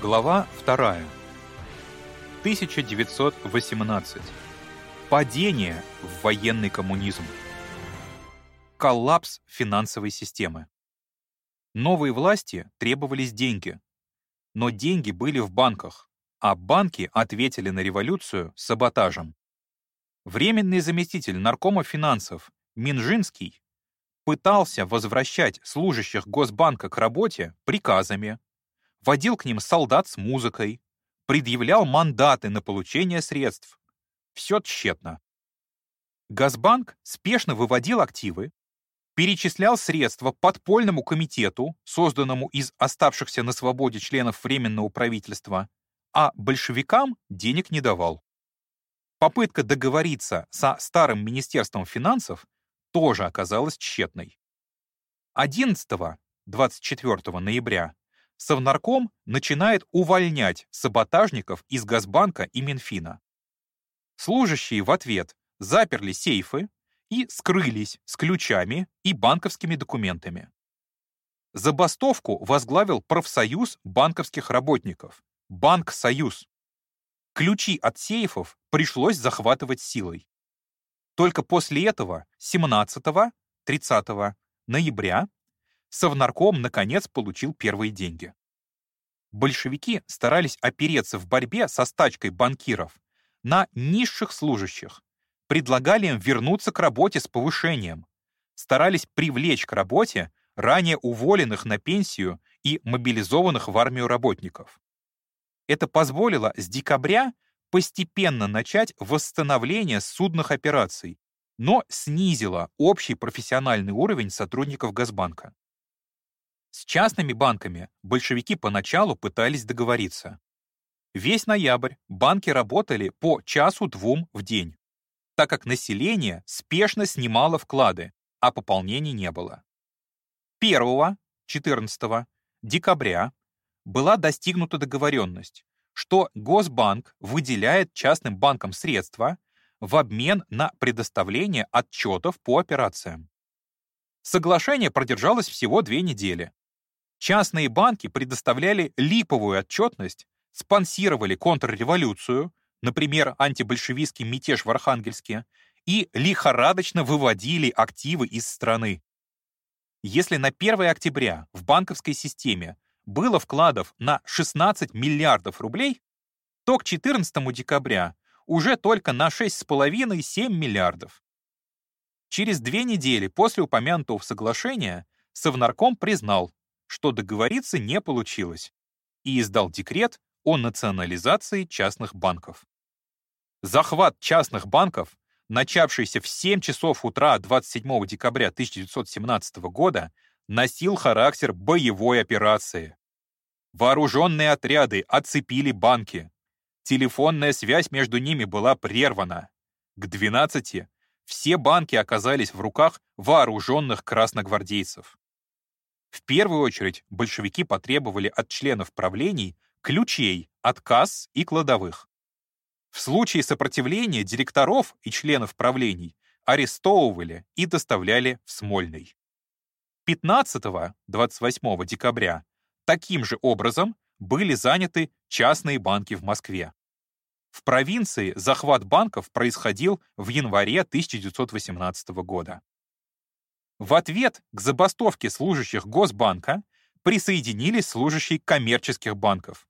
Глава 2. 1918. Падение в военный коммунизм. Коллапс финансовой системы. Новой власти требовались деньги. Но деньги были в банках, а банки ответили на революцию саботажем. Временный заместитель наркома финансов Минжинский пытался возвращать служащих Госбанка к работе приказами, водил к ним солдат с музыкой, предъявлял мандаты на получение средств. Все тщетно. Газбанк спешно выводил активы, перечислял средства подпольному комитету, созданному из оставшихся на свободе членов Временного правительства, а большевикам денег не давал. Попытка договориться со старым Министерством финансов тоже оказалась тщетной. 11-24 ноября Совнарком начинает увольнять саботажников из Газбанка и Минфина. Служащие в ответ заперли сейфы и скрылись с ключами и банковскими документами. Забастовку возглавил профсоюз банковских работников, Банк Союз. Ключи от сейфов пришлось захватывать силой. Только после этого 17-30 ноября Совнарком, наконец, получил первые деньги. Большевики старались опереться в борьбе со стачкой банкиров на низших служащих, предлагали им вернуться к работе с повышением, старались привлечь к работе ранее уволенных на пенсию и мобилизованных в армию работников. Это позволило с декабря постепенно начать восстановление судных операций, но снизило общий профессиональный уровень сотрудников Газбанка. С частными банками большевики поначалу пытались договориться. Весь ноябрь банки работали по часу-двум в день, так как население спешно снимало вклады, а пополнений не было. 1-14 декабря была достигнута договоренность, что Госбанк выделяет частным банкам средства в обмен на предоставление отчетов по операциям. Соглашение продержалось всего две недели, Частные банки предоставляли липовую отчетность, спонсировали контрреволюцию, например, антибольшевистский мятеж в Архангельске, и лихорадочно выводили активы из страны. Если на 1 октября в банковской системе было вкладов на 16 миллиардов рублей, то к 14 декабря уже только на 6,5-7 миллиардов. Через две недели после упомянутого соглашения Совнарком признал, что договориться не получилось, и издал декрет о национализации частных банков. Захват частных банков, начавшийся в 7 часов утра 27 декабря 1917 года, носил характер боевой операции. Вооруженные отряды оцепили банки. Телефонная связь между ними была прервана. К 12 все банки оказались в руках вооруженных красногвардейцев. В первую очередь большевики потребовали от членов правлений ключей от касс и кладовых. В случае сопротивления директоров и членов правлений арестовывали и доставляли в Смольный. 15-28 декабря таким же образом были заняты частные банки в Москве. В провинции захват банков происходил в январе 1918 года. В ответ к забастовке служащих Госбанка присоединились служащие коммерческих банков.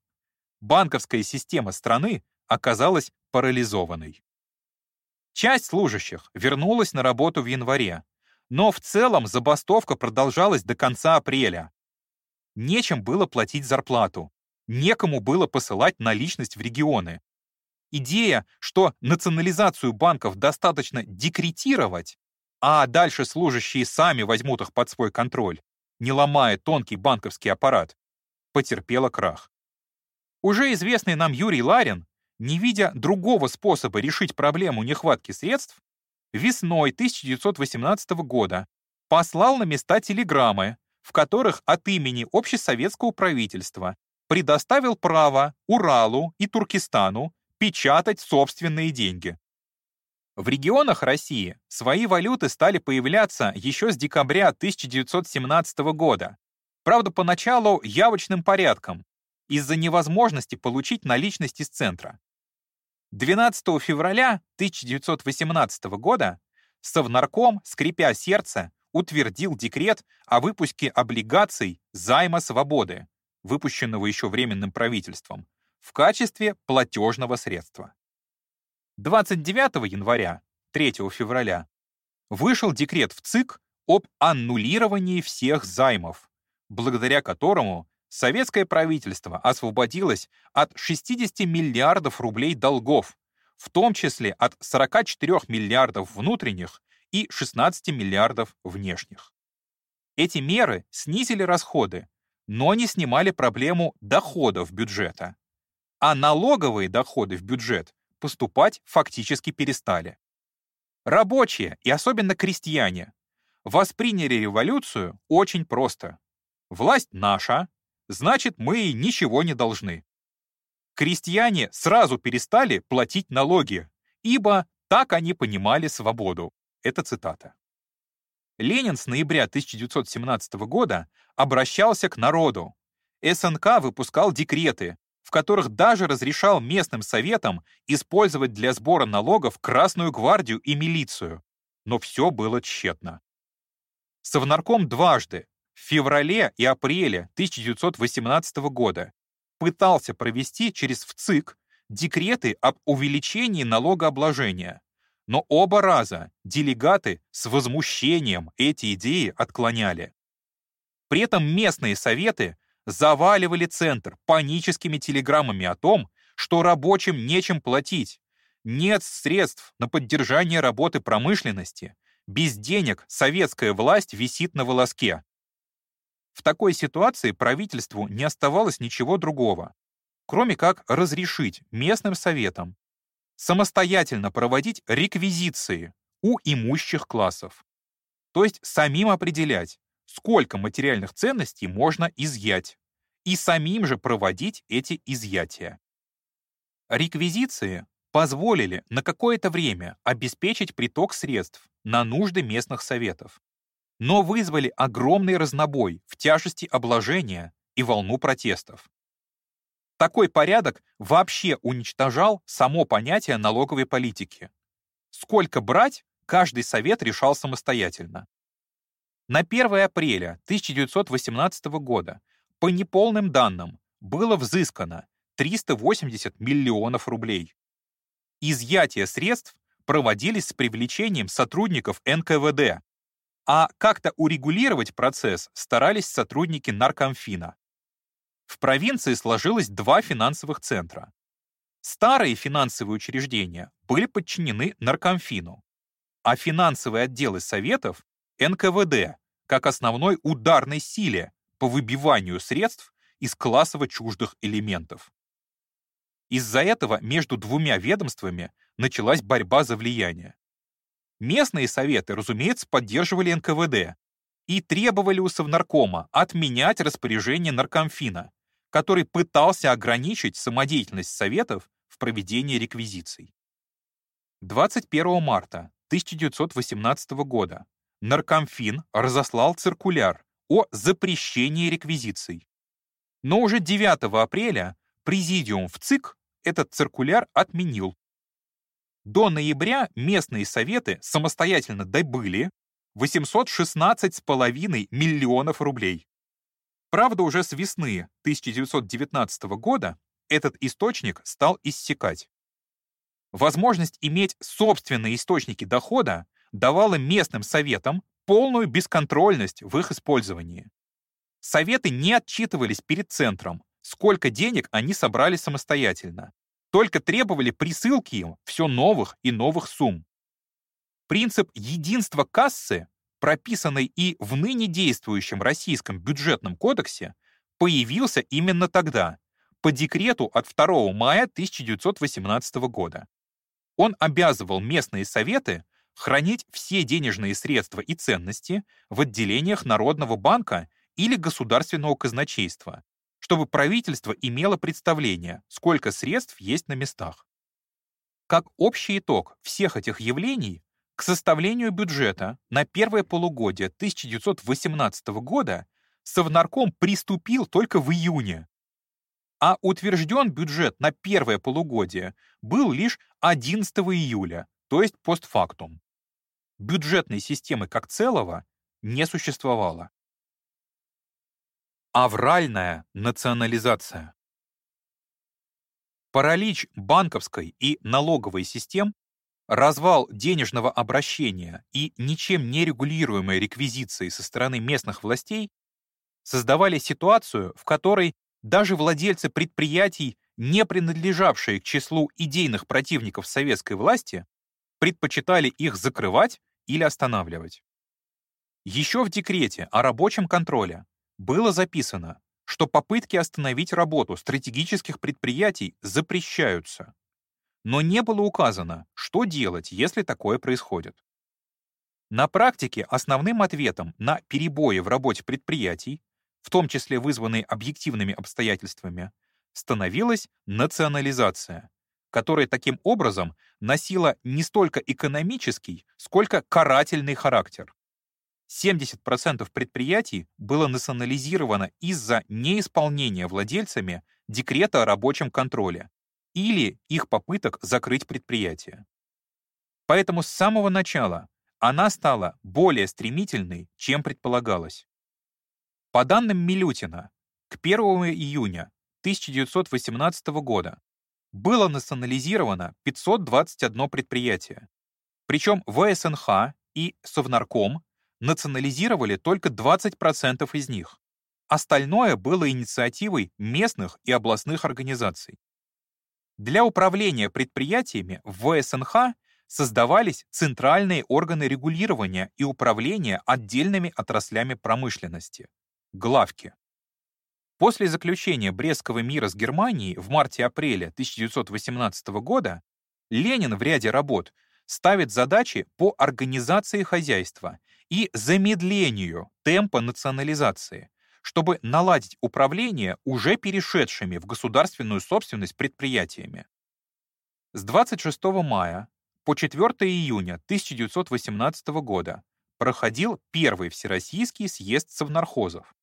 Банковская система страны оказалась парализованной. Часть служащих вернулась на работу в январе, но в целом забастовка продолжалась до конца апреля. Нечем было платить зарплату, некому было посылать наличность в регионы. Идея, что национализацию банков достаточно декретировать, а дальше служащие сами возьмут их под свой контроль, не ломая тонкий банковский аппарат, потерпела крах. Уже известный нам Юрий Ларин, не видя другого способа решить проблему нехватки средств, весной 1918 года послал на места телеграммы, в которых от имени общесоветского правительства предоставил право Уралу и Туркестану печатать собственные деньги. В регионах России свои валюты стали появляться еще с декабря 1917 года. Правда, поначалу явочным порядком. из-за невозможности получить наличность из центра. 12 февраля 1918 года Совнарком, скрипя сердце, утвердил декрет о выпуске облигаций займа свободы, выпущенного еще Временным правительством, в качестве платежного средства. 29 января, 3 февраля, вышел декрет в ЦИК об аннулировании всех займов, благодаря которому советское правительство освободилось от 60 миллиардов рублей долгов, в том числе от 44 миллиардов внутренних и 16 миллиардов внешних. Эти меры снизили расходы, но не снимали проблему доходов бюджета. А налоговые доходы в бюджет поступать фактически перестали. Рабочие, и особенно крестьяне, восприняли революцию очень просто. Власть наша, значит, мы ничего не должны крестьяне сразу перестали платить налоги, ибо так они понимали свободу. Это цитата. Ленин с ноября 1917 года обращался к народу. СНК выпускал декреты, в которых даже разрешал местным советам использовать для сбора налогов Красную гвардию и милицию. Но все было тщетно. Совнарком дважды, в феврале и апреле 1918 года, пытался провести через ВЦИК декреты об увеличении налогообложения, но оба раза делегаты с возмущением эти идеи отклоняли. При этом местные советы заваливали центр паническими телеграммами о том, что рабочим нечем платить, нет средств на поддержание работы промышленности, без денег советская власть висит на волоске. В такой ситуации правительству не оставалось ничего другого, кроме как разрешить местным советам самостоятельно проводить реквизиции у имущих классов, то есть самим определять, сколько материальных ценностей можно изъять, и самим же проводить эти изъятия. Реквизиции позволили на какое-то время обеспечить приток средств на нужды местных советов, но вызвали огромный разнобой в тяжести обложения и волну протестов. Такой порядок вообще уничтожал само понятие налоговой политики. Сколько брать, каждый совет решал самостоятельно. На 1 апреля 1918 года по неполным данным было взыскано 380 миллионов рублей. Изъятие средств проводились с привлечением сотрудников НКВД, а как-то урегулировать процесс старались сотрудники наркомфина. В провинции сложилось два финансовых центра. Старые финансовые учреждения были подчинены наркомфину, а финансовые отделы советов — НКВД, как основной ударной силе по выбиванию средств из классово чуждых элементов. Из-за этого между двумя ведомствами началась борьба за влияние. Местные советы, разумеется, поддерживали НКВД и требовали у Совнаркома отменять распоряжение Наркомфина, который пытался ограничить самодеятельность советов в проведении реквизиций. 21 марта 1918 года Наркомфин разослал циркуляр о запрещении реквизиций. Но уже 9 апреля Президиум в ЦИК этот циркуляр отменил до ноября местные советы самостоятельно добыли 816,5 миллионов рублей. Правда, уже с весны 1919 года этот источник стал иссякать. Возможность иметь собственные источники дохода давала местным советам полную бесконтрольность в их использовании. Советы не отчитывались перед центром, сколько денег они собрали самостоятельно, только требовали присылки им все новых и новых сумм. Принцип единства кассы, прописанный и в ныне действующем Российском бюджетном кодексе, появился именно тогда, по декрету от 2 мая 1918 года. Он обязывал местные советы хранить все денежные средства и ценности в отделениях Народного банка или государственного казначейства, чтобы правительство имело представление, сколько средств есть на местах. Как общий итог всех этих явлений, к составлению бюджета на первое полугодие 1918 года Совнарком приступил только в июне. а утвержден бюджет на первое полугодие был лишь 11 июля, то есть постфактум. Бюджетной системы как целого не существовало. Авральная национализация. Паралич банковской и налоговой систем, развал денежного обращения и ничем не регулируемые реквизиции со стороны местных властей создавали ситуацию, в которой даже владельцы предприятий, не принадлежавшие к числу идейных противников советской власти, предпочитали их закрывать или останавливать. Еще в декрете о рабочем контроле было записано, что попытки остановить работу стратегических предприятий запрещаются, но не было указано, что делать, если такое происходит. На практике основным ответом на перебои в работе предприятий в том числе вызванные объективными обстоятельствами, становилась национализация, которая таким образом носила не столько экономический, сколько карательный характер. 70% предприятий было национализировано из-за неисполнения владельцами декрета о рабочем контроле или их попыток закрыть предприятие. Поэтому с самого начала она стала более стремительной, чем предполагалось. По данным Милютина, к 1 июня 1918 года было национализировано 521 предприятие. Причем ВСНХ и Совнарком национализировали только 20% из них. Остальное было инициативой местных и областных организаций. Для управления предприятиями в ВСНХ создавались центральные органы регулирования и управления отдельными отраслями промышленности главки. После заключения Брестского мира с Германией в марте-апреле 1918 года Ленин в ряде работ ставит задачи по организации хозяйства и замедлению темпа национализации, чтобы наладить управление уже перешедшими в государственную собственность предприятиями. С 26 мая по 4 июня 1918 года проходил первый Всероссийский съезд совнархозов,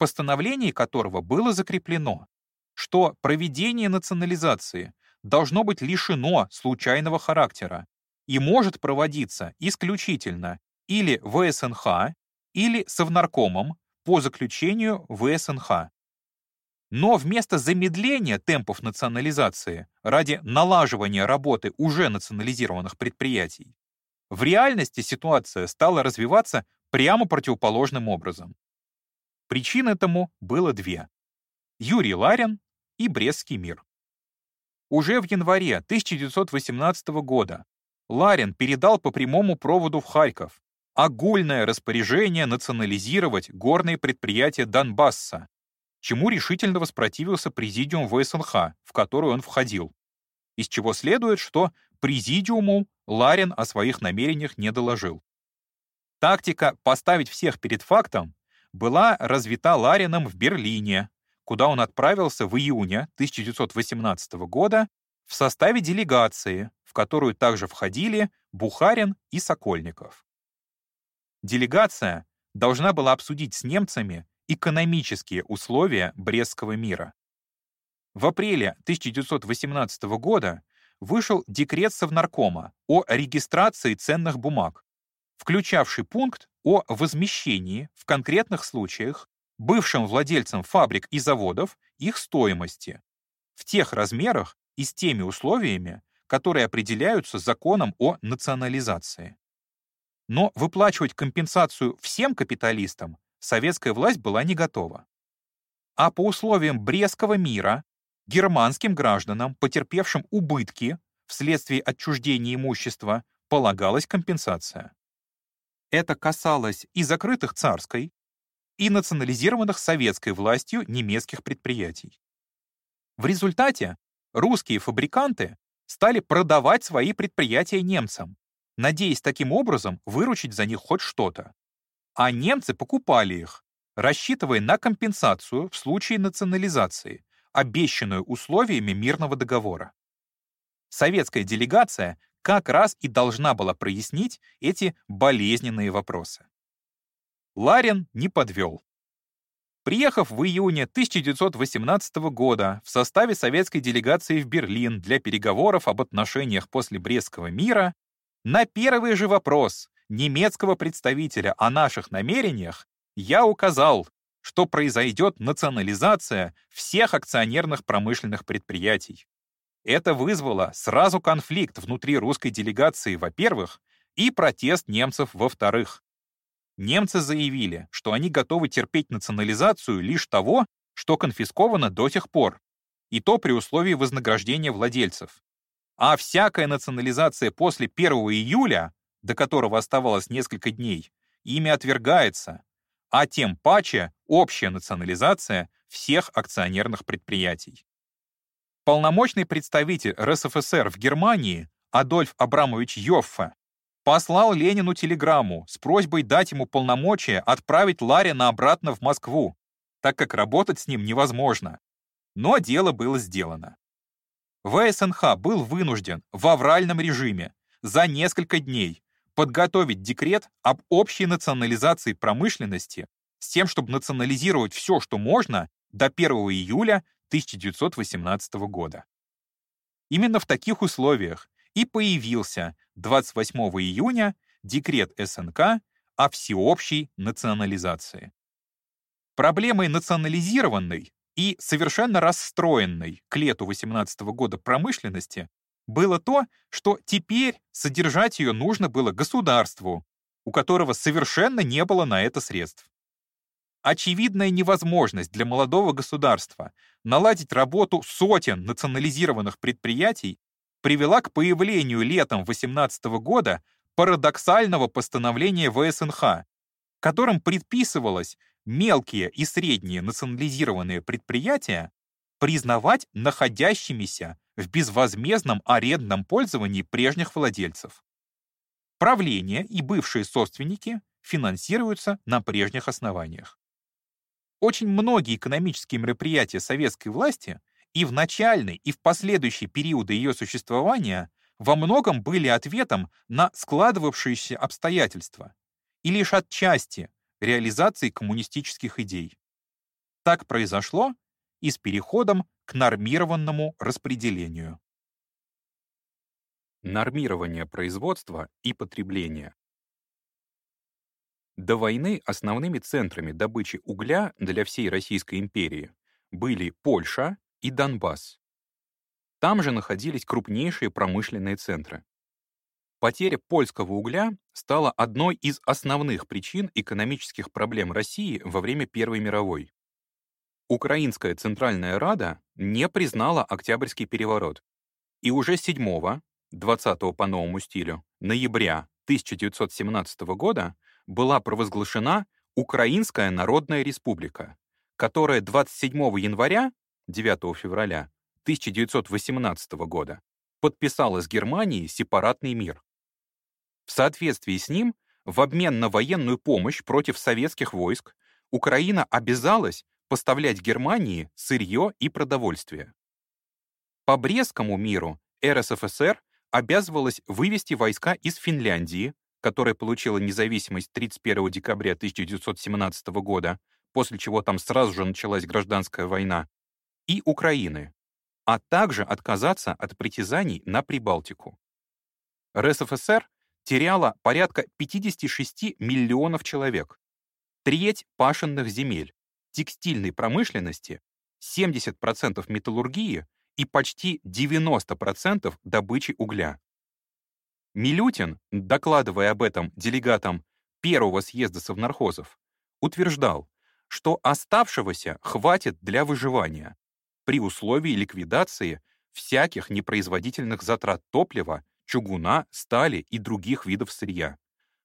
постановлении которого было закреплено, что проведение национализации должно быть лишено случайного характера и может проводиться исключительно или ВСНХ, или Совнаркомом по заключению ВСНХ. Но вместо замедления темпов национализации ради налаживания работы уже национализированных предприятий, в реальности ситуация стала развиваться прямо противоположным образом. Причин этому было две. Юрий Ларин и Брестский мир. Уже в январе 1918 года Ларин передал по прямому проводу в Харьков огульное распоряжение национализировать горные предприятия Донбасса, чему решительно воспротивился президиум ВСНХ, в который он входил, из чего следует, что президиуму Ларин о своих намерениях не доложил. Тактика «поставить всех перед фактом» была развита Ларином в Берлине, куда он отправился в июне 1918 года в составе делегации, в которую также входили Бухарин и Сокольников. Делегация должна была обсудить с немцами экономические условия Брестского мира. В апреле 1918 года вышел декрет Совнаркома о регистрации ценных бумаг, включавший пункт о возмещении в конкретных случаях бывшим владельцам фабрик и заводов их стоимости в тех размерах и с теми условиями, которые определяются законом о национализации. Но выплачивать компенсацию всем капиталистам советская власть была не готова. А по условиям Брестского мира германским гражданам, потерпевшим убытки вследствие отчуждения имущества, полагалась компенсация. Это касалось и закрытых царской, и национализированных советской властью немецких предприятий. В результате русские фабриканты стали продавать свои предприятия немцам, надеясь таким образом выручить за них хоть что-то. А немцы покупали их, рассчитывая на компенсацию в случае национализации, обещанную условиями мирного договора. Советская делегация как раз и должна была прояснить эти болезненные вопросы. Ларин не подвел. Приехав в июне 1918 года в составе советской делегации в Берлин для переговоров об отношениях после Брестского мира, на первый же вопрос немецкого представителя о наших намерениях я указал, что произойдет национализация всех акционерных промышленных предприятий. Это вызвало сразу конфликт внутри русской делегации, во-первых, и протест немцев, во-вторых. Немцы заявили, что они готовы терпеть национализацию лишь того, что конфисковано до сих пор, и то при условии вознаграждения владельцев. А всякая национализация после 1 июля, до которого оставалось несколько дней, ими отвергается, а тем паче общая национализация всех акционерных предприятий. Полномочный представитель РСФСР в Германии Адольф Абрамович Йоффе послал Ленину телеграмму с просьбой дать ему полномочия отправить Ларина обратно в Москву, так как работать с ним невозможно. Но дело было сделано. ВСНХ был вынужден в авральном режиме за несколько дней подготовить декрет об общей национализации промышленности с тем, чтобы национализировать все, что можно, до 1 июля 1918 года. Именно в таких условиях и появился 28 июня декрет СНК о всеобщей национализации. Проблемой национализированной и совершенно расстроенной к лету 18 года промышленности было то, что теперь содержать ее нужно было государству, у которого совершенно не было на это средств. Очевидная невозможность для молодого государства наладить работу сотен национализированных предприятий привела к появлению летом 18 года парадоксального постановления ВСНХ, которым предписывалось мелкие и средние национализированные предприятия признавать находящимися в безвозмездном арендном пользовании прежних владельцев. Правление и бывшие собственники финансируются на прежних основаниях. Очень многие экономические мероприятия советской власти и в начальный, и в последующие периоды ее существования во многом были ответом на складывавшиеся обстоятельства и лишь отчасти реализации коммунистических идей. Так произошло и с переходом к нормированному распределению. Нормирование производства и потребления. До войны основными центрами добычи угля для всей Российской империи были Польша и Донбасс. Там же находились крупнейшие промышленные центры. Потеря польского угля стала одной из основных причин экономических проблем России во время Первой мировой. Украинская Центральная Рада не признала Октябрьский переворот, и уже 7 20 по новому стилю, ноября 1917 года была провозглашена Украинская Народная Республика, которая 27 января 9 февраля 1918 года подписала с Германией сепаратный мир. В соответствии с ним, в обмен на военную помощь против советских войск, Украина обязалась поставлять Германии сырье и продовольствие. По Брестскому миру РСФСР обязывалась вывести войска из Финляндии, которая получила независимость 31 декабря 1917 года, после чего там сразу же началась гражданская война, и Украины, а также отказаться от притязаний на Прибалтику. РСФСР теряла порядка 56 миллионов человек, треть пашенных земель, текстильной промышленности, 70% металлургии и почти 90% добычи угля. Милютин, докладывая об этом делегатам первого съезда совнархозов, утверждал, что оставшегося хватит для выживания, при условии ликвидации всяких непроизводительных затрат топлива, чугуна, стали и других видов сырья,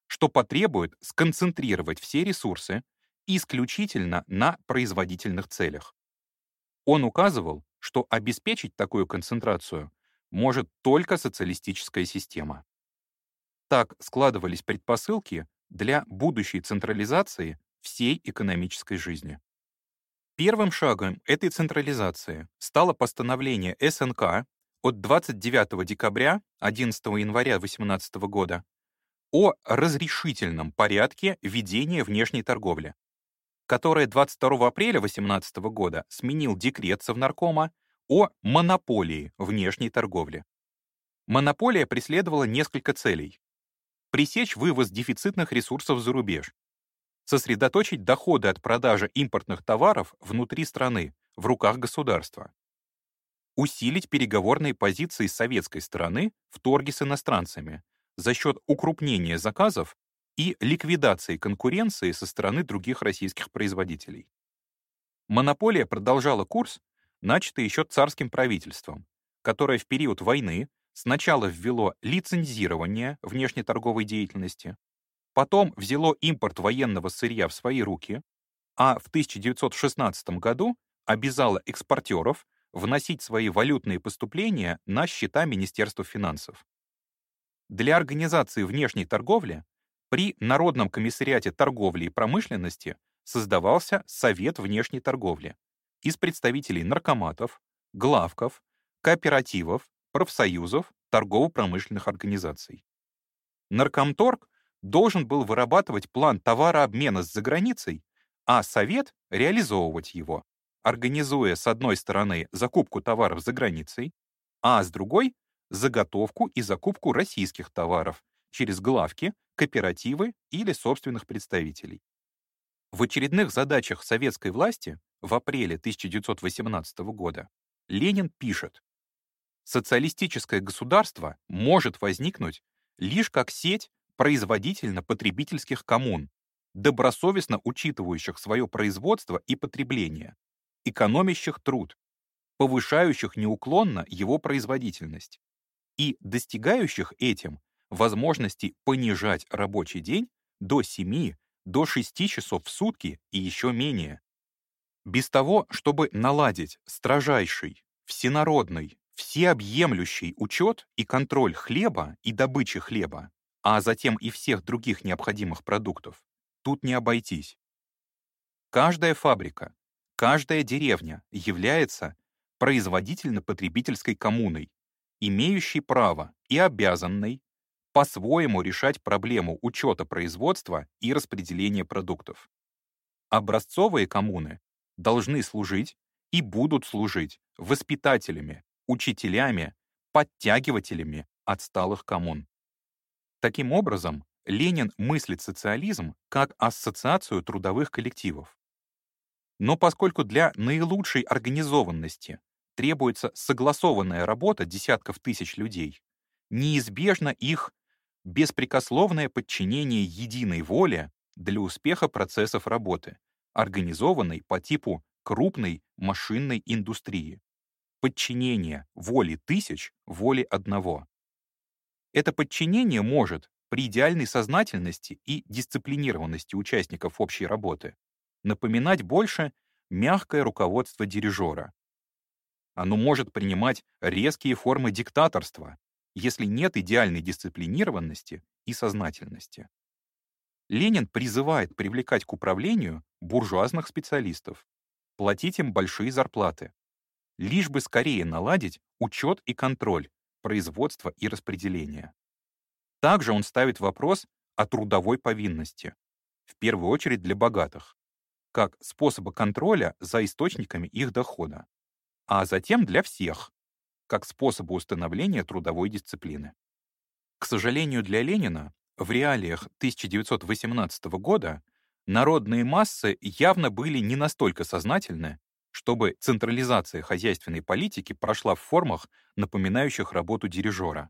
что потребует сконцентрировать все ресурсы исключительно на производительных целях. Он указывал, что обеспечить такую концентрацию может только социалистическая система. Так складывались предпосылки для будущей централизации всей экономической жизни. Первым шагом этой централизации стало постановление СНК от 29 декабря 11 января 18 года о разрешительном порядке ведения внешней торговли. который 22 апреля 18 года сменил декрет Совнаркома о монополии внешней торговли. Монополия преследовала несколько целей. Пресечь вывоз дефицитных ресурсов за рубеж, сосредоточить доходы от продажи импортных товаров внутри страны, в руках государства, усилить переговорные позиции советской стороны в торге с иностранцами за счет укрупнения заказов и ликвидации конкуренции со стороны других российских производителей. Монополия продолжала курс, начатый еще царским правительством, которое в период войны сначала ввело лицензирование внешнеторговой деятельности, потом взяло импорт военного сырья в свои руки, а в 1916 году обязало экспортеров вносить свои валютные поступления на счета Министерства финансов. Для организации внешней торговли при Народном комиссариате торговли и промышленности создавался Совет внешней торговли из представителей наркоматов, главков, кооперативов, профсоюзов, торгово-промышленных организаций. Наркомторг должен был вырабатывать план товарообмена с заграницей, а Совет — реализовывать его организуя с одной стороны закупку товаров за границей, а с другой — заготовку и закупку российских товаров через главки, кооперативы или собственных представителей. В очередных задачах советской власти в апреле 1918 года Ленин пишет, «Социалистическое государство может возникнуть лишь как сеть производительно-потребительских коммун, добросовестно учитывающих свое производство и потребление, экономящих труд, повышающих неуклонно его производительность и достигающих этим возможности понижать рабочий день до 7, до 6 часов в сутки и еще менее. Без того, чтобы наладить строжайший, всенародный, всеобъемлющий учет и контроль хлеба и добычи хлеба, а затем и всех других необходимых продуктов, тут не обойтись. Каждая фабрика, Каждая деревня является производительно-потребительской коммуной, имеющей право и обязанной по-своему решать проблему учета производства и распределения продуктов. Образцовые коммуны должны служить и будут служить воспитателями, учителями, подтягивателями отсталых коммун. Таким образом, Ленин мыслит социализм как ассоциацию трудовых коллективов, но поскольку для наилучшей организованности требуется согласованная работа десятков тысяч людей, неизбежно их беспрекословное подчинение единой воле для успеха процессов работы, организованной по типу крупной машинной индустрии. Подчинение воли тысяч воле одного. Это подчинение может при идеальной сознательности и дисциплинированности участников общей работы напоминать больше мягкое руководство дирижера. Оно может принимать резкие формы диктаторства, если нет идеальной дисциплинированности и сознательности. Ленин призывает привлекать к управлению буржуазных специалистов, платить им большие зарплаты, лишь бы скорее наладить учет и контроль производства и распределения. Также он ставит вопрос о трудовой повинности, в первую очередь для богатых как способа контроля за источниками их дохода, а затем для всех, как способа установления трудовой дисциплины. К сожалению для Ленина, в реалиях 1918 года народные массы явно были не настолько сознательны, чтобы централизация хозяйственной политики прошла в формах, напоминающих работу дирижера.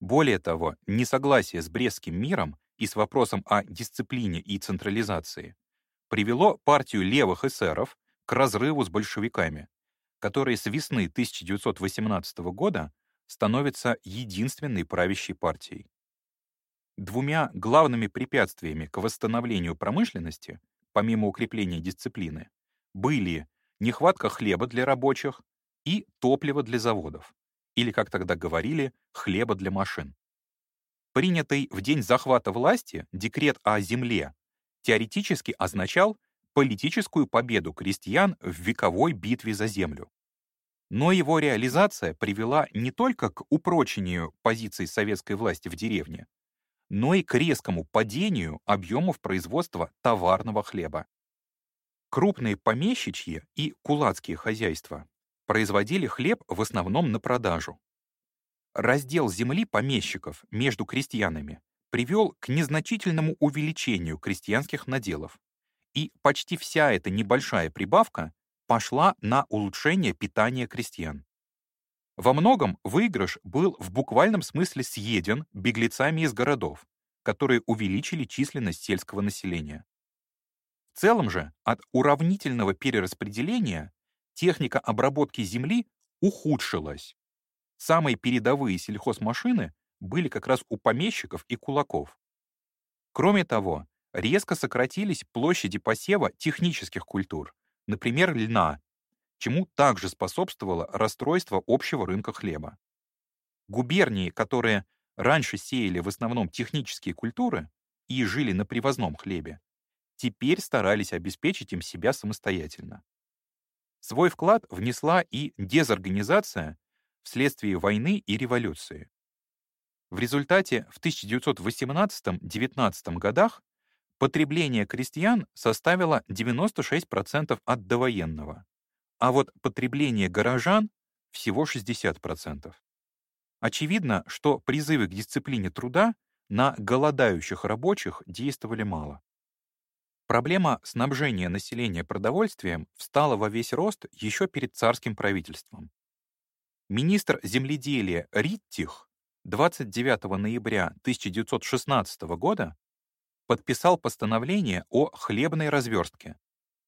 Более того, несогласие с Брестским миром и с вопросом о дисциплине и централизации привело партию левых эсеров к разрыву с большевиками, которые с весны 1918 года становятся единственной правящей партией. Двумя главными препятствиями к восстановлению промышленности, помимо укрепления дисциплины, были нехватка хлеба для рабочих и топлива для заводов, или, как тогда говорили, хлеба для машин. Принятый в день захвата власти декрет о земле теоретически означал политическую победу крестьян в вековой битве за землю. Но его реализация привела не только к упрочению позиций советской власти в деревне, но и к резкому падению объемов производства товарного хлеба. Крупные помещичьи и кулацкие хозяйства производили хлеб в основном на продажу. Раздел земли помещиков между крестьянами привел к незначительному увеличению крестьянских наделов, и почти вся эта небольшая прибавка пошла на улучшение питания крестьян. Во многом выигрыш был в буквальном смысле съеден беглецами из городов, которые увеличили численность сельского населения. В целом же от уравнительного перераспределения техника обработки земли ухудшилась. Самые передовые сельхозмашины были как раз у помещиков и кулаков. Кроме того, резко сократились площади посева технических культур, например, льна, чему также способствовало расстройство общего рынка хлеба. Губернии, которые раньше сеяли в основном технические культуры и жили на привозном хлебе, теперь старались обеспечить им себя самостоятельно. Свой вклад внесла и дезорганизация вследствие войны и революции. В результате в 1918-19 годах потребление крестьян составило 96% от довоенного, а вот потребление горожан — всего 60%. Очевидно, что призывы к дисциплине труда на голодающих рабочих действовали мало. Проблема снабжения населения продовольствием встала во весь рост еще перед царским правительством. Министр земледелия Риттих 29 ноября 1916 года подписал постановление о хлебной разверстке,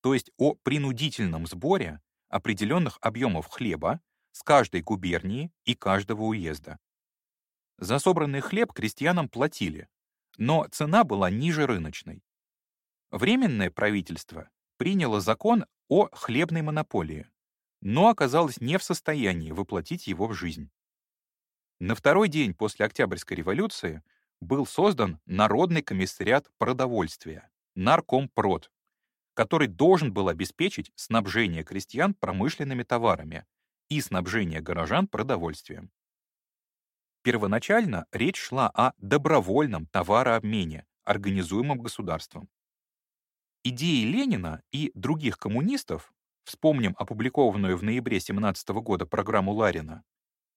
то есть о принудительном сборе определенных объемов хлеба с каждой губернии и каждого уезда. За собранный хлеб крестьянам платили, но цена была ниже рыночной. Временное правительство приняло закон о хлебной монополии, но оказалось не в состоянии воплотить его в жизнь. На второй день после Октябрьской революции был создан Народный комиссариат продовольствия, Наркомпрод, который должен был обеспечить снабжение крестьян промышленными товарами и снабжение горожан продовольствием. Первоначально речь шла о добровольном товарообмене, организуемом государством. Идеи Ленина и других коммунистов, вспомним опубликованную в ноябре 17 года программу Ларина,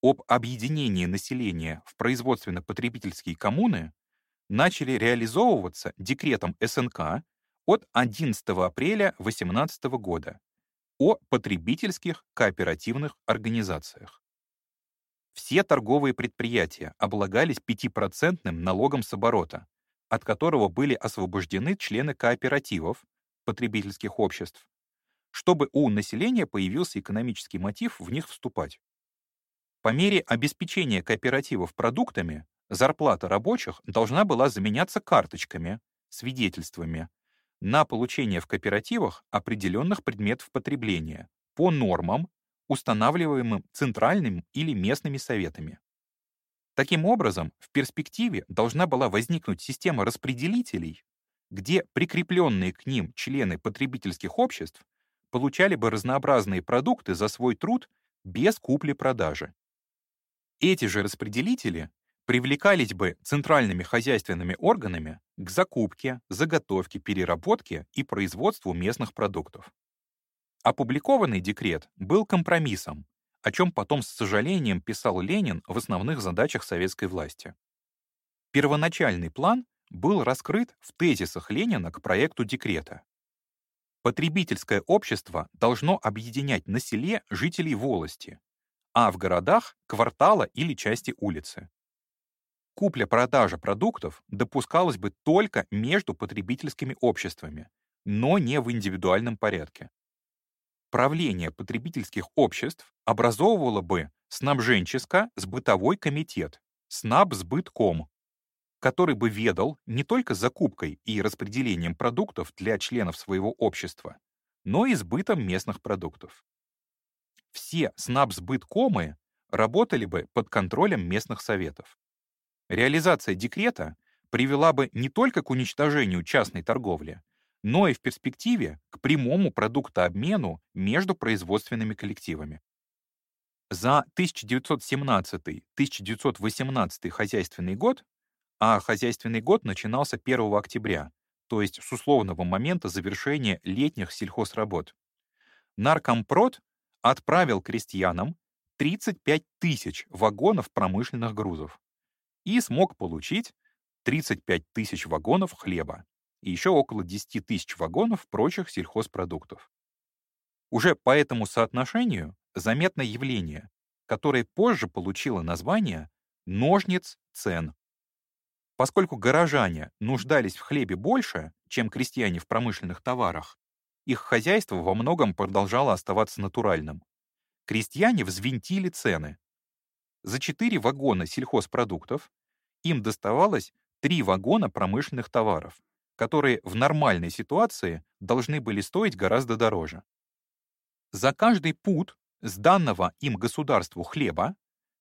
об объединении населения в производственно-потребительские коммуны, начали реализовываться декретом СНК от 11 апреля 18 года о потребительских кооперативных организациях. Все торговые предприятия облагались 5% налогом с оборота, от которого были освобождены члены кооперативов, потребительских обществ, чтобы у населения появился экономический мотив в них вступать. По мере обеспечения кооперативов продуктами, зарплата рабочих должна была заменяться карточками, свидетельствами на получение в кооперативах определенных предметов потребления по нормам, устанавливаемым центральными или местными советами. Таким образом, в перспективе должна была возникнуть система распределителей, где прикрепленные к ним члены потребительских обществ получали бы разнообразные продукты за свой труд без купли-продажи. Эти же распределители привлекались бы центральными хозяйственными органами к закупке, заготовке, переработке и производству местных продуктов. Опубликованный декрет был компромиссом, о чем потом с сожалением писал Ленин в основных задачах советской власти. Первоначальный план был раскрыт в тезисах Ленина к проекту декрета. Потребительское общество должно объединять на селе жителей волости, а в городах — квартала или части улицы. Купля-продажа продуктов допускалась бы только между потребительскими обществами, но не в индивидуальном порядке правление потребительских обществ образовывало бы снабженческо-сбытовой комитет, СНАБ-сбытком, который бы ведал не только закупкой и распределением продуктов для членов своего общества, но и сбытом местных продуктов. Все СНАБ-сбыткомы работали бы под контролем местных советов. Реализация декрета привела бы не только к уничтожению частной торговли, но и в перспективе к прямому продуктообмену между производственными коллективами. За 1917-1918 хозяйственный год, а хозяйственный год начинался 1 октября то есть с условного момента завершения летних сельхозработ. Наркомпрод отправил крестьянам 35 тысяч вагонов промышленных грузов и смог получить 35 тысяч вагонов хлеба и еще около 10 тысяч вагонов прочих сельхозпродуктов. Уже по этому соотношению заметно явление, которое позже получило название «ножниц цен». Поскольку горожане нуждались в хлебе больше, чем крестьяне в промышленных товарах, их хозяйство во многом продолжало оставаться натуральным. Крестьяне взвинтили цены. За 4 вагона сельхозпродуктов им доставалось 3 вагона промышленных товаров, которые в нормальной ситуации должны были стоить гораздо дороже. За каждый пуд с данного им государству хлеба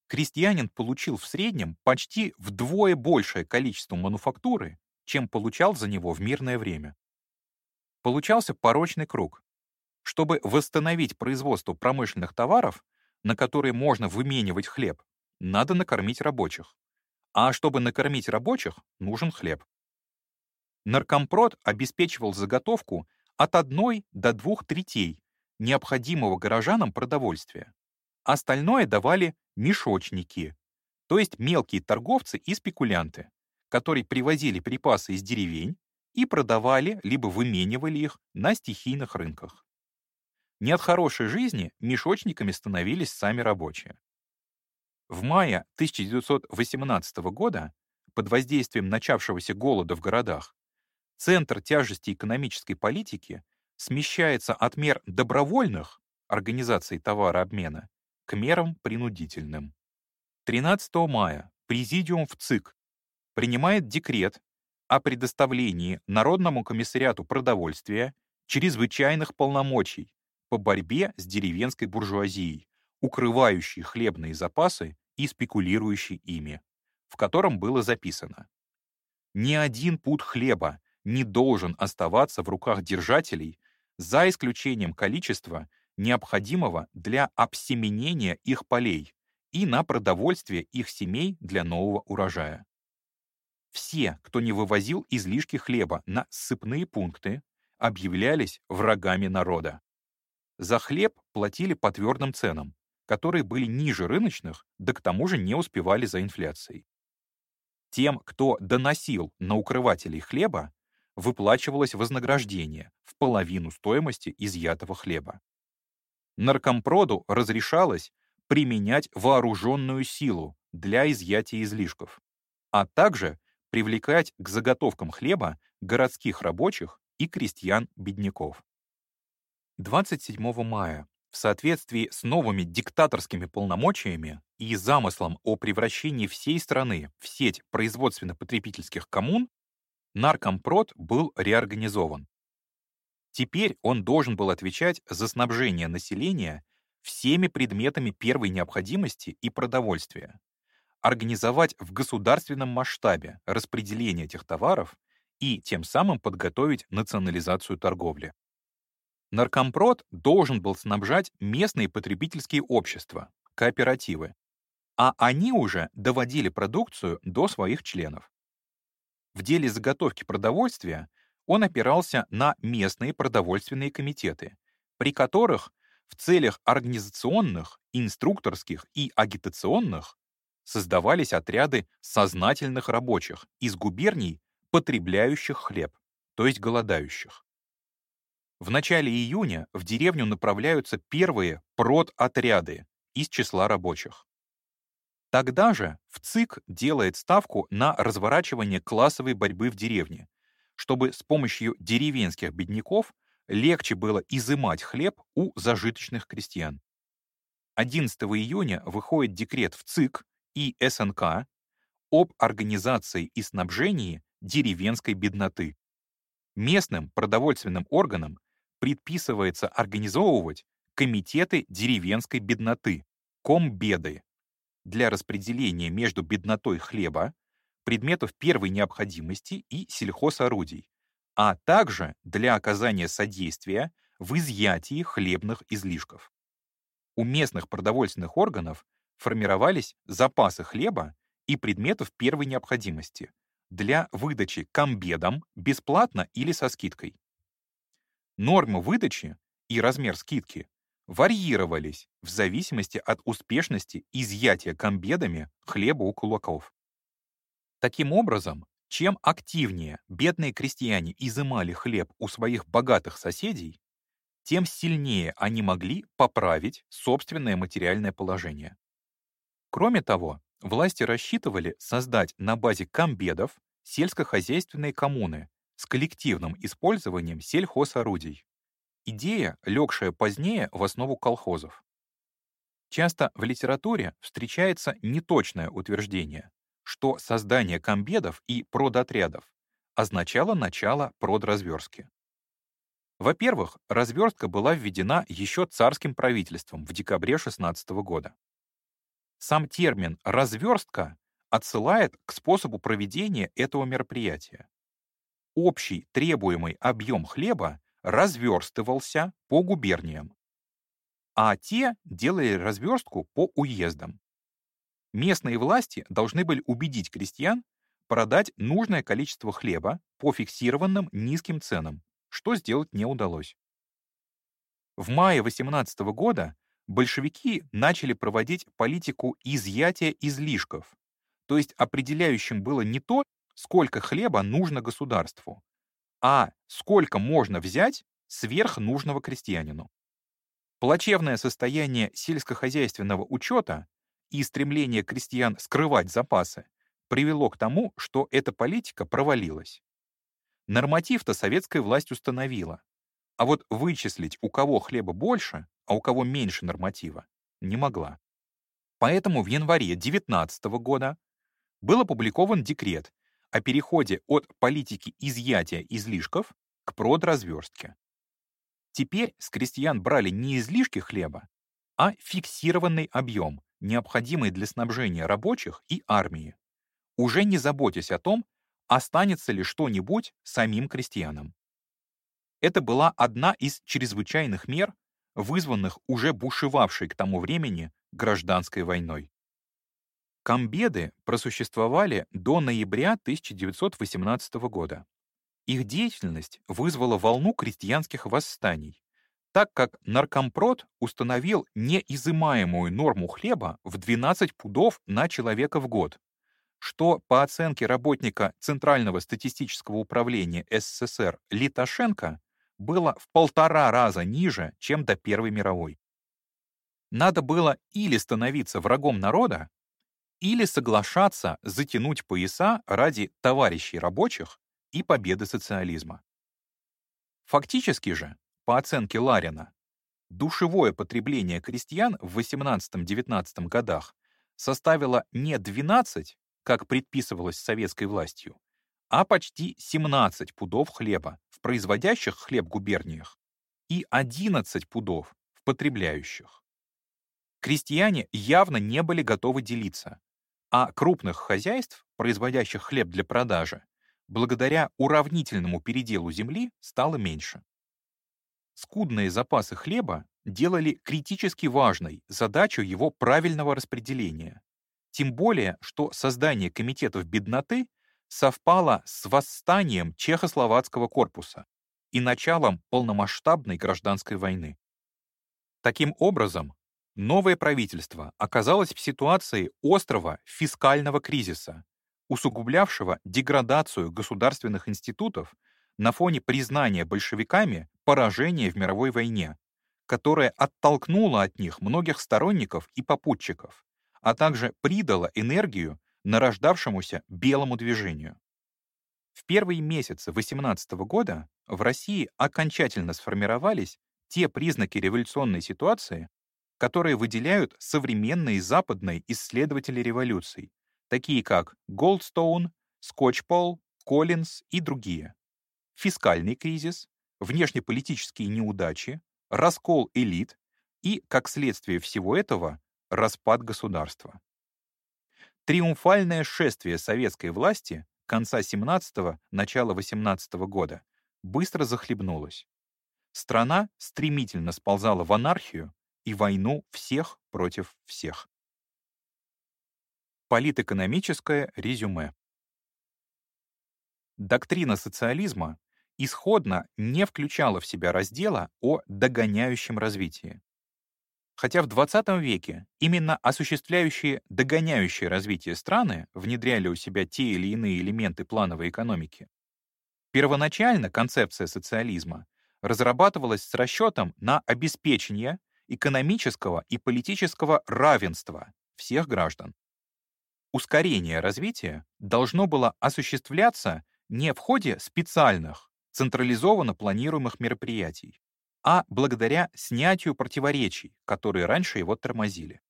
крестьянин получил в среднем почти вдвое большее количество мануфактуры, чем получал за него в мирное время. Получался порочный круг. Чтобы восстановить производство промышленных товаров, на которые можно выменивать хлеб, надо накормить рабочих. А чтобы накормить рабочих, нужен хлеб. Наркомпрод обеспечивал заготовку от одной до двух третей необходимого горожанам продовольствия. Остальное давали мешочники, то есть мелкие торговцы и спекулянты, которые привозили припасы из деревень и продавали либо выменивали их на стихийных рынках. Не от хорошей жизни мешочниками становились сами рабочие. В мае 1918 года, под воздействием начавшегося голода в городах, центр тяжести экономической политики смещается от мер добровольных организаций товарообмена к мерам принудительным. 13 мая Президиум в ЦИК принимает декрет о предоставлении Народному комиссариату продовольствия чрезвычайных полномочий по борьбе с деревенской буржуазией, укрывающей хлебные запасы и спекулирующей ими, в котором было записано «Ни один пуд хлеба не должен оставаться в руках держателей за исключением количества, необходимого для обсеменения их полей и на продовольствие их семей для нового урожая. Все, кто не вывозил излишки хлеба на ссыпные пункты, объявлялись врагами народа. За хлеб платили по твердым ценам, которые были ниже рыночных, да к тому же не успевали за инфляцией. Тем, кто доносил на укрывателей хлеба, выплачивалось вознаграждение в половину стоимости изъятого хлеба. Наркомпроду разрешалось применять вооруженную силу для изъятия излишков, а также привлекать к заготовкам хлеба городских рабочих и крестьян-бедняков. 27 мая в соответствии с новыми диктаторскими полномочиями и замыслом о превращении всей страны в сеть производственно-потребительских коммун, наркомпрод был реорганизован. Теперь он должен был отвечать за снабжение населения всеми предметами первой необходимости и продовольствия, организовать в государственном масштабе распределение этих товаров и тем самым подготовить национализацию торговли. Наркомпрод должен был снабжать местные потребительские общества, кооперативы, а они уже доводили продукцию до своих членов. В деле заготовки продовольствия он опирался на местные продовольственные комитеты, при которых в целях организационных, инструкторских и агитационных создавались отряды сознательных рабочих из губерний, потребляющих хлеб, то есть голодающих. В начале июня в деревню направляются первые продотряды из числа рабочих. Тогда же в ЦИК делает ставку на разворачивание классовой борьбы в деревне, чтобы с помощью деревенских бедняков легче было изымать хлеб у зажиточных крестьян. 11 июня выходит декрет в ЦИК и СНК об организации и снабжении деревенской бедноты. Местным продовольственным органам предписывается организовывать комитеты деревенской бедноты, комбеды, для распределения между беднотой хлеба, предметов первой необходимости и сельхозорудий, а также для оказания содействия в изъятии хлебных излишков. У местных продовольственных органов формировались запасы хлеба и предметов первой необходимости для выдачи комбедам бесплатно или со скидкой. Норма выдачи и размер скидки варьировались в зависимости от успешности изъятия комбедами хлеба у кулаков. Таким образом, чем активнее бедные крестьяне изымали хлеб у своих богатых соседей, тем сильнее они могли поправить собственное материальное положение. Кроме того, власти рассчитывали создать на базе комбедов сельскохозяйственные коммуны с коллективным использованием сельхозорудий. Идея, легшая позднее в основу колхозов. Часто в литературе встречается неточное утверждение, что создание комбедов и продотрядов означало начало продразверстки. Во-первых, разверстка была введена еще царским правительством в декабре 16 года. Сам термин «разверстка» отсылает к способу проведения этого мероприятия. Общий требуемый объем хлеба разверстывался по губерниям, а те делали разверстку по уездам. Местные власти должны были убедить крестьян продать нужное количество хлеба по фиксированным низким ценам, что сделать не удалось. В мае 18 года большевики начали проводить политику изъятия излишков, то есть определяющим было не то, сколько хлеба нужно государству, а сколько можно взять сверх нужного крестьянину. Плачевное состояние сельскохозяйственного учета и стремление крестьян скрывать запасы привело к тому, что эта политика провалилась. Норматив-то советская власть установила, а вот вычислить, у кого хлеба больше, а у кого меньше норматива, не могла. Поэтому в январе 19 года был опубликован декрет о переходе от политики изъятия излишков к продразверстке. Теперь с крестьян брали не излишки хлеба, а фиксированный объем, необходимый для снабжения рабочих и армии, уже не заботясь о том, останется ли что-нибудь самим крестьянам. Это была одна из чрезвычайных мер, вызванных уже бушевавшей к тому времени гражданской войной. Комбеды просуществовали до ноября 1918 года. Их деятельность вызвала волну крестьянских восстаний, так как наркомпрод установил неизымаемую норму хлеба в 12 пудов на человека в год, что, по оценке работника Центрального статистического управления СССР Литошенко, было в полтора раза ниже, чем до Первой мировой. Надо было или становиться врагом народа, или соглашаться затянуть пояса ради товарищей рабочих и победы социализма. Фактически же, по оценке Ларина, душевое потребление крестьян в 18-19 годах составило не 12, как предписывалось советской властью, а почти 17 пудов хлеба в производящих хлеб губерниях и 11 пудов в потребляющих. Крестьяне явно не были готовы делиться, а крупных хозяйств, производящих хлеб для продажи, благодаря уравнительному переделу земли стало меньше. Скудные запасы хлеба делали критически важной задачу его правильного распределения. Тем более, что создание комитетов бедноты совпало с восстанием Чехословацкого корпуса и началом полномасштабной гражданской войны. Таким образом, Новое правительство оказалось в ситуации острого фискального кризиса, усугублявшего деградацию государственных институтов на фоне признания большевиками поражения в мировой войне, которое оттолкнуло от них многих сторонников и попутчиков, а также придало энергию нарождавшемуся белому движению. В первые месяцы 18 года в России окончательно сформировались те признаки революционной ситуации, которые выделяют современные западные исследователи революций, такие как Голдстоун, Скотчпол, Коллинз и другие. Фискальный кризис, внешнеполитические неудачи, раскол элит и, как следствие всего этого, распад государства. Триумфальное шествие советской власти конца 17-го, начала 18 -го года быстро захлебнулось. Страна стремительно сползала в анархию, и войну всех против всех. Политэкономическое резюме. Доктрина социализма исходно не включала в себя раздела о догоняющем развитии. Хотя в 20 веке именно осуществляющие догоняющее развитие страны внедряли у себя те или иные элементы плановой экономики, первоначально концепция социализма разрабатывалась с расчетом на обеспечение экономического и политического равенства всех граждан. Ускорение развития должно было осуществляться не в ходе специальных, централизованно планируемых мероприятий, а благодаря снятию противоречий, которые раньше его тормозили.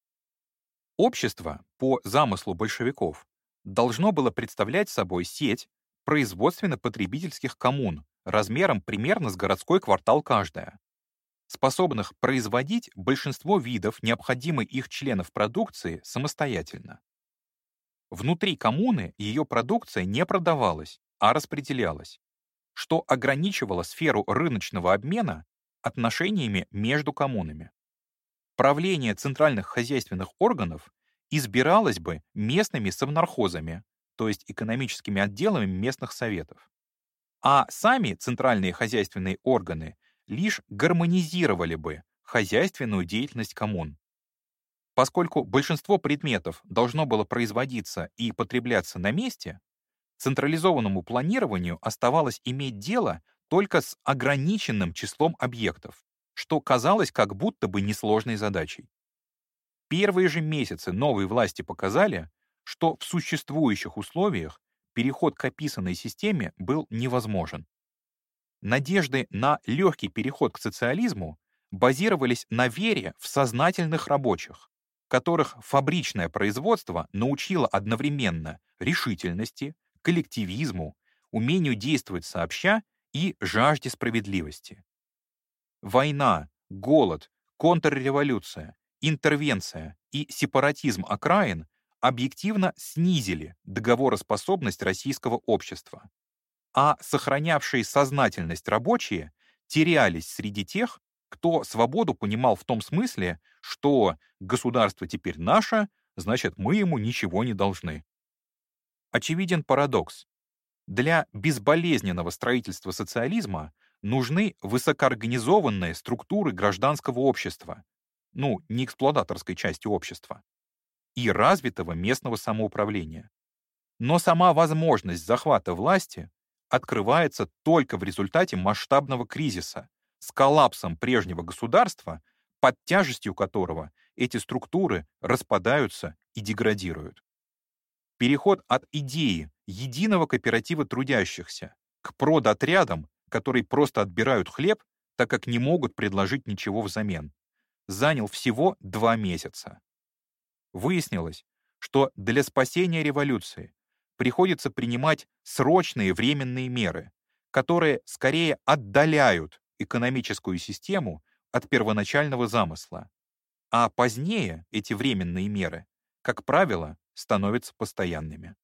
Общество, по замыслу большевиков, должно было представлять собой сеть производственно-потребительских коммун размером примерно с городской квартал каждая, способных производить большинство видов необходимой их членов продукции самостоятельно. Внутри коммуны ее продукция не продавалась, а распределялась, что ограничивало сферу рыночного обмена отношениями между коммунами. Правление центральных хозяйственных органов избиралось бы местными совнархозами, то есть экономическими отделами местных советов. А сами центральные хозяйственные органы лишь гармонизировали бы хозяйственную деятельность коммун. Поскольку большинство предметов должно было производиться и потребляться на месте, централизованному планированию оставалось иметь дело только с ограниченным числом объектов, что казалось как будто бы несложной задачей. Первые же месяцы новой власти показали, что в существующих условиях переход к описанной системе был невозможен. Надежды на легкий переход к социализму базировались на вере в сознательных рабочих, которых фабричное производство научило одновременно решительности, коллективизму, умению действовать сообща и жажде справедливости. Война, голод, контрреволюция, интервенция и сепаратизм окраин объективно снизили договороспособность российского общества, а сохранявшие сознательность рабочие терялись среди тех, кто свободу понимал в том смысле, что государство теперь наше, значит, мы ему ничего не должны. Очевиден парадокс. Для безболезненного строительства социализма нужны высокоорганизованные структуры гражданского общества, ну, не эксплуататорской части общества, и развитого местного самоуправления. Но сама возможность захвата власти открывается только в результате масштабного кризиса с коллапсом прежнего государства, под тяжестью которого эти структуры распадаются и деградируют. Переход от идеи единого кооператива трудящихся к продотрядам, которые просто отбирают хлеб, так как не могут предложить ничего взамен, занял всего два месяца. Выяснилось, что для спасения революции приходится принимать срочные временные меры, которые скорее отдаляют экономическую систему от первоначального замысла, а позднее эти временные меры, как правило, становятся постоянными.